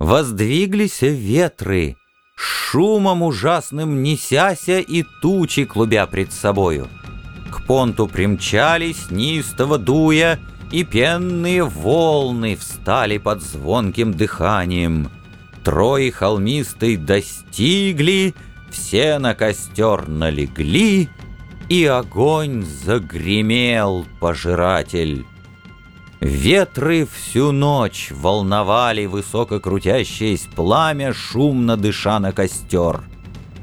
Воздвиглись ветры, шумом ужасным несяся и тучи клубя пред собою. К понту примчались, неистово дуя, и пенные волны встали под звонким дыханием. Трои холмистой достигли, все на костер налегли, и огонь загремел, пожиратель. Ветры всю ночь волновали высококрутящееся пламя, шумно дыша на костер.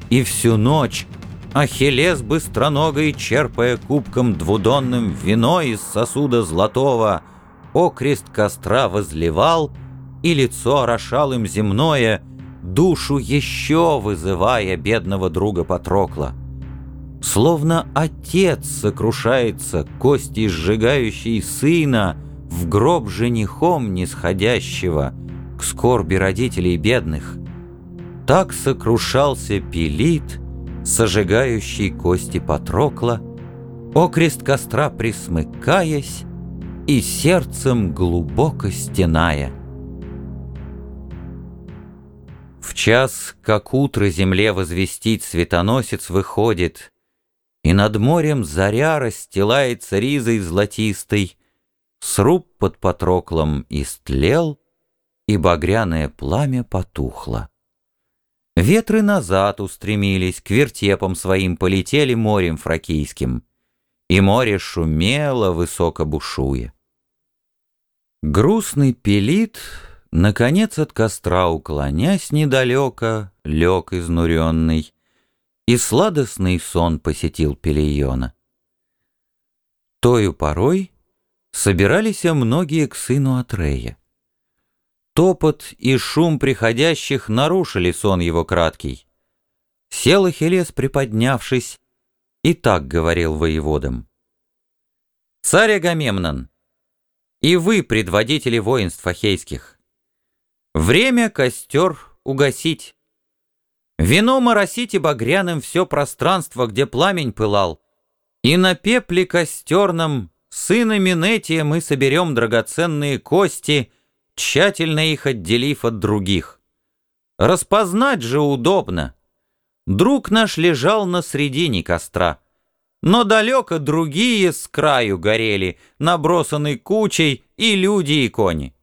И всю ночь Ахиллес быстроногой, черпая кубком двудонным вино из сосуда золотого, окрест костра возливал, и лицо орошал им земное, душу еще вызывая бедного друга Патрокла. Словно отец сокрушается кости сжигающей сына в гроб женихом нисходящего к скорби родителей бедных. Так сокрушался Пелит, сожигающий кости Патрокла, окрест костра присмыкаясь и сердцем глубоко стеная. В час, как утро земле возвестить, светоносец выходит, и над морем заря расстилается ризой золотистой, сруб под Патроклом истлел, и багряное пламя потухло. Ветры назад устремились, к вертепам своим полетели морем фракийским, и море шумело, высоко бушуя. Грустный пелит, наконец от костра уклонясь недалеко, лег изнуренный, и сладостный сон посетил Пелиона. Тою порой собирались многие к сыну Атрея. Топот и шум приходящих нарушили сон его краткий. Сел Ахиллес, приподнявшись, и так говорил воеводам. «Царь Агамемнон, и вы, предводители воинств ахейских, время костер угасить. Вино моросите багряным все пространство, где пламень пылал, и на пепле костерном сына Минетия мы соберем драгоценные кости — тщательно их отделив от других. Распознать же удобно. Друг наш лежал на средине костра, но далеко другие с краю горели, набросаны кучей и люди, и кони.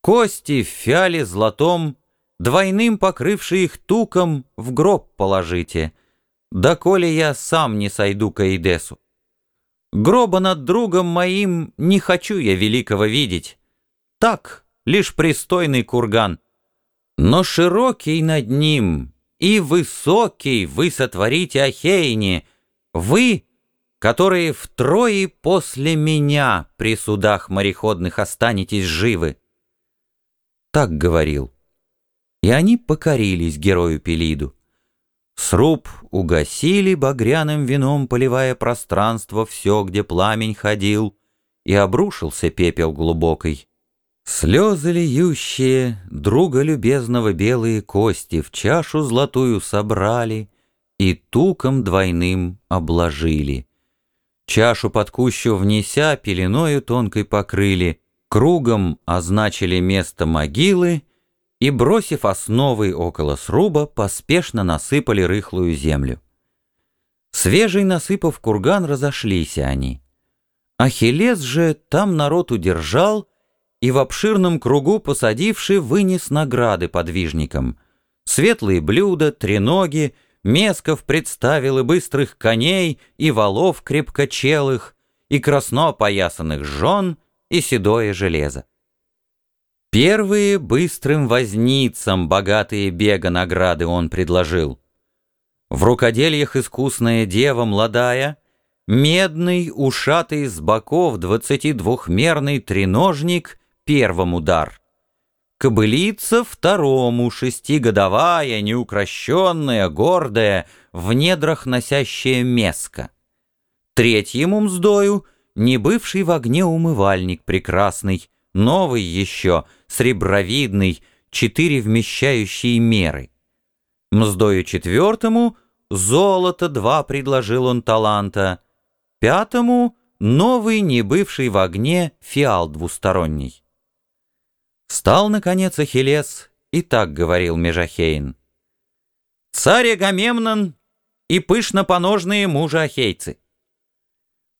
Кости в фиале золотом, двойным покрывши их туком, в гроб положите, доколе я сам не сойду к Эйдесу. Гроба над другом моим не хочу я великого видеть, так, лишь пристойный курган. Но широкий над ним и высокий вы сотворите Ахейне, вы, которые втрое после меня при судах мореходных останетесь живы. Так говорил. И они покорились герою Пелиду. Сруб угасили багряным вином, поливая пространство все, где пламень ходил, и обрушился пепел глубокой. Слезы льющие, друга любезного белые кости В чашу золотую собрали И туком двойным обложили. Чашу под кущу внеся, пеленою тонкой покрыли, Кругом означили место могилы И, бросив основы около сруба, Поспешно насыпали рыхлую землю. Свежий насыпав курган, разошлись они. Ахиллес же там народ удержал — и в обширном кругу посадивший вынес награды подвижникам. Светлые блюда, треноги, месков представил и быстрых коней, и валов крепкочелых, и красно опоясанных жен, и седое железо. Первые быстрым возницам богатые бега награды он предложил. В рукодельях искусная дева младая, медный, ушатый с боков двадцати двухмерный треножник первому дар. Кобылица второму, шестигодовая, неукрощенная, гордая, в недрах носящая меска. Третьему мздою не бывший в огне умывальник прекрасный, новый еще, сребровидный, четыре вмещающие меры. Мздою четвертому золото два предложил он таланта, пятому новый, не бывший в огне, фиал двусторонний. Стал, наконец, Ахиллес и так говорил Межахейн. «Царь Агамемнон и пышно-поножные мужи ахейцы.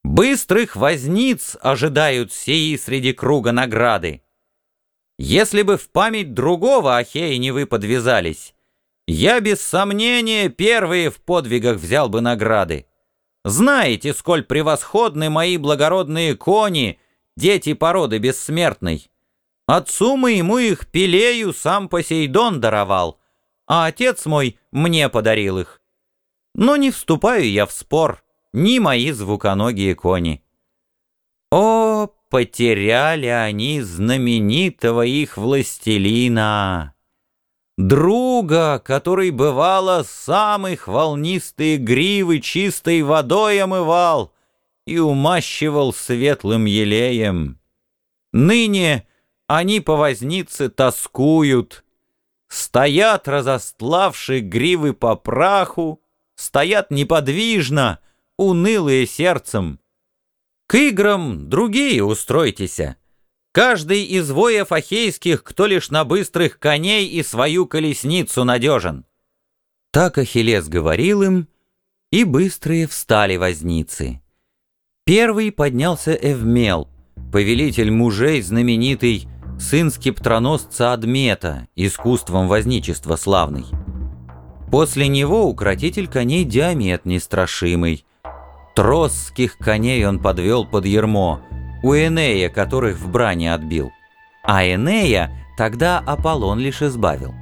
Быстрых возниц ожидают сии среди круга награды. Если бы в память другого Ахеи не вы подвязались, я без сомнения первые в подвигах взял бы награды. Знаете, сколь превосходны мои благородные кони, дети породы бессмертной. Отцу моему их Пелею сам Посейдон даровал, а отец мой мне подарил их. Но не вступаю я в спор, ни мои звуконогие кони. О, потеряли они знаменитого их властелина! Друга, который, бывало, самых волнистые гривы чистой водой омывал и умащивал светлым елеем. Ныне они по вознице тоскуют, стоят, разостлавши гривы по праху, стоят неподвижно, унылые сердцем. К играм другие устройтеся. Каждый из воев ахейских, кто лишь на быстрых коней и свою колесницу надежен. Так Ахиллес говорил им, и быстрые встали возницы. Первый поднялся Эвмел, повелитель мужей знаменитый, сын скиптроносца Адмета, искусством возничества славный. После него укротитель коней Диамет нестрашимый. Тросских коней он подвел под ермо, у Энея, которых в бране отбил. А Энея тогда Аполлон лишь избавил.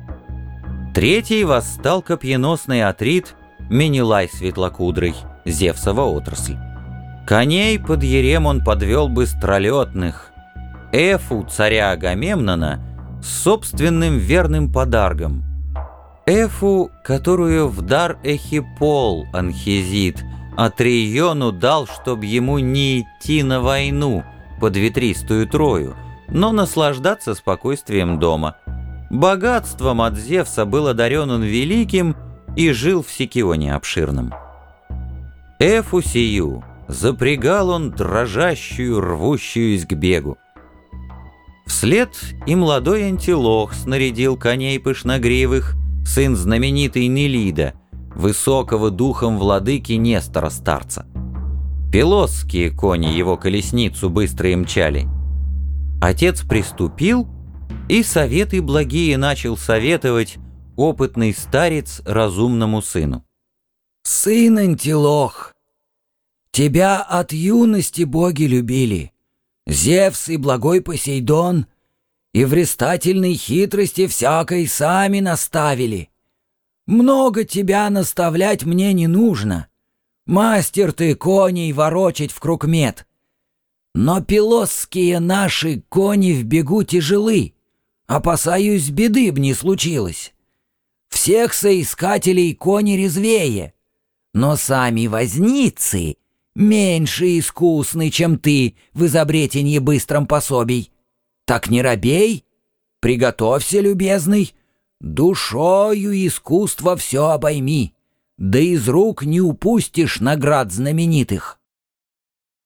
Третий восстал копьеносный Атрит, Менелай светлокудрый, Зевсова отрасль. Коней под ерем он подвел быстролетных, Эфу, царя Агамемнона, с собственным верным подарком. Эфу, которую в дар Эхипол, Анхизит, Атриону дал, чтоб ему не идти на войну под ветристую Трою, но наслаждаться спокойствием дома. Богатством от Зевса был одарен он великим и жил в Сикионе обширном. Эфу сию запрягал он дрожащую, рвущуюсь к бегу. Вслед и молодой антилох снарядил коней пышногривых, сын знаменитой Нелида, высокого духом владыки Нестора Старца. Пелосские кони его колесницу быстро и мчали. Отец приступил, и советы благие начал советовать опытный старец разумному сыну. «Сын Антилох, тебя от юности боги любили». Зевс и благой Посейдон и в хитрости всякой сами наставили. Много тебя наставлять мне не нужно. Мастер ты коней ворочать в круг мед. Но пилосские наши кони в бегу тяжелы. Опасаюсь, беды б не случилось. Всех соискателей кони резвее. Но сами возницы меньше искусный, чем ты в изобретении быстром пособий. Так не робей, приготовься, любезный, душою искусства все обойми, да из рук не упустишь наград знаменитых.